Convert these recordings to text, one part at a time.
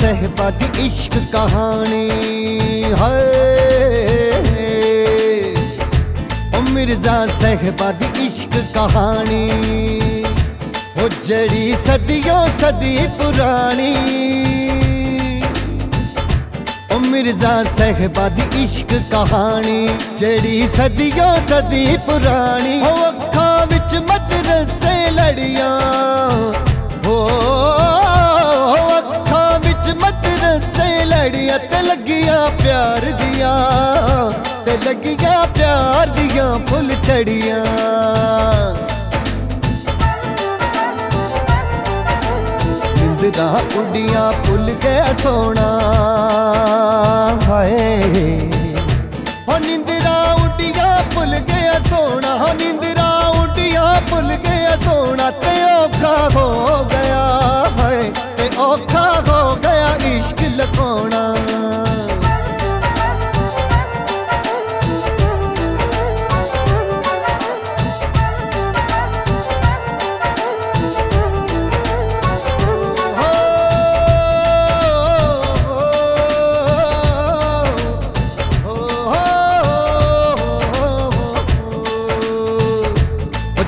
ਸਹਿਬਾ ਦੀ ਇਸ਼ਕ ਕਹਾਣੀ, ਹਾਏ। ਓ ਮਿਰਜ਼ਾ ਸਹਿਬਾ ਦੀ ਇਸ਼ਕ ਕਹਾਣੀ, ਉਹ ਜਿਹੜੀ ਸਦੀਆਂ ਸਦੀ ਪੁਰਾਣੀ। ਓ ਮਿਰਜ਼ਾ ਸਹਿਬਾ ਦੀ ਇਸ਼ਕ ਕਹਾਣੀ, ਜਿਹੜੀ ਸਦੀਆਂ ਸਦੀ ਪੁਰਾਣੀ। ਉਹ ਅੱਖਾਂ ਵਿੱਚ ਮਦਰਸੇ ਲੜੀਆਂ ਹੋ ਲੱਗੀਆਂ ਪਿਆਰ ਦੀਆਂ ਫੁੱਲ ਛੜੀਆਂ ਨਿੰਦਦਾ ਉੱਡੀਆਂ ਫੁੱਲ ਕੇ ਸੋਣਾ।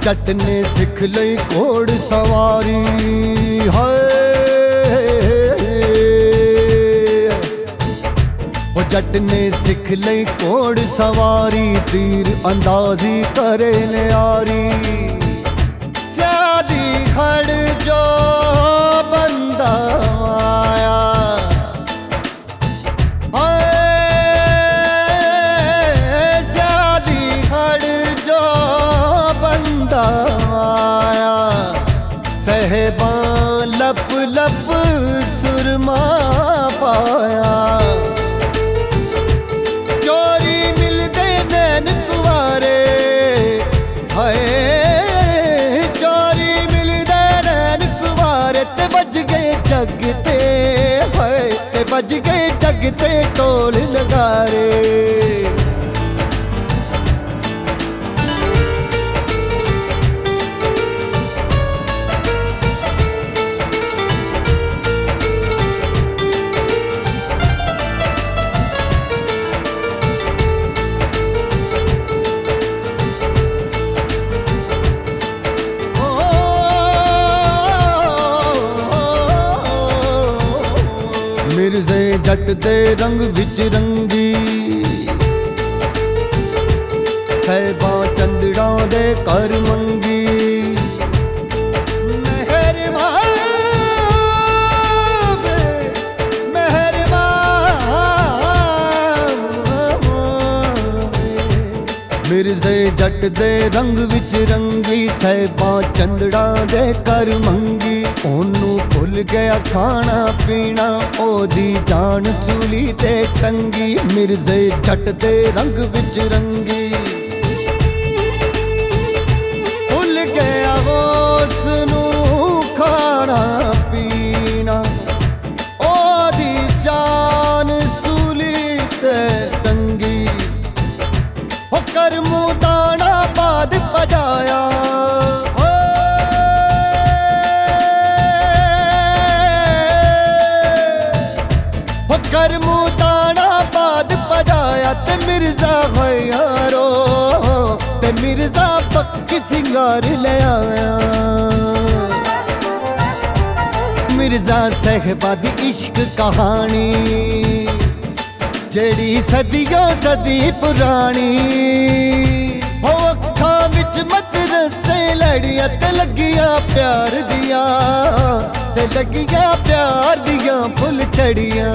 ਜੱਟ ਨੇ ਸਿੱਖ ਲਈ ਘੋੜ ਸਵਾਰੀ। ਹਾਏ। ਉਹ ਜੱਟ ਨੇ ਸਿੱਖ ਲਈ ਘੋੜ ਸਵਾਰੀ। ਤੀਰ ਅੰਦਾਜ਼ੀ ਕਰੇ ਨਿਆਰੀ। ਲੱਪ ਸੁਰਮਾ ਪਾਇਆ। ਚੋਰੀ ਮਿਲਦੇ ਨੈਣ ਕੁਵਾਰੇ, ਹਾਏ, ਚੋਰੀ ਮਿਲਦੇ ਨੈਣ ਕੁਵਾਰੇ ਤੇ ਵੱਜ ਗਏ ਜੱਗ ਤੇ, ਹਾਏ, ਤੇ ਵੱਜ ਗਏ ਜੱਗ ਤੇ ਢੋਲ ਲਗਾਰੇ ਜੱਟ ਦੇ ਰੰਗ ਵਿੱਚ ਰੰਗੀ। ਸਹਿਬਾ ਚੰਦੜਾ ਦੇ ਕਰ ਮੰਗੀ। ਮਿਹਰਬਾਨ ਮਿਰਜ਼ੇ ਜੱਟ ਦੇ ਰੰਗ ਵਿੱਚ ਰੰਗੀ, ਸਹਿਬਾ ਚੰਦੜਾ ਦੇ ਕਰ ਮੰਗੀ। ਉਹਨੂੰ ਭੁੱਲ ਗਿਆ ਖਾਣਾ ਪੀਣਾ, ਉਹਦੀ ਜਾਨ ਸੂਲੀ ਤੇ ਟੰਗੀ, ਮਿਰਜ਼ੇ ਜੱਟ ਦੇ ਰੰਗ ਵਿੱਚ ਰੰਗੀ। ਸਿੰਗਾਰ ਲੈ ਆਇਆ ਮਿਰਜ਼ਾ ਸਹਿਬਾ ਦੀ ਇਸ਼ਕ ਕਹਾਣੀ ਜਿਹੜੀ ਸਦੀਆਂ ਸਦੀ ਪੁਰਾਣੀ ਹੋ ਅੱਖਾਂ ਵਿੱਚ ਮਦਰਸੇ ਲੜੀਆਂ ਤੇ ਲੱਗੀਆਂ ਪਿਆਰ ਦੀਆਂ ਤੇ ਲੱਗੀਆਂ ਪਿਆਰ ਦੀਆਂ ਫੁੱਲ ਛੜੀਆਂ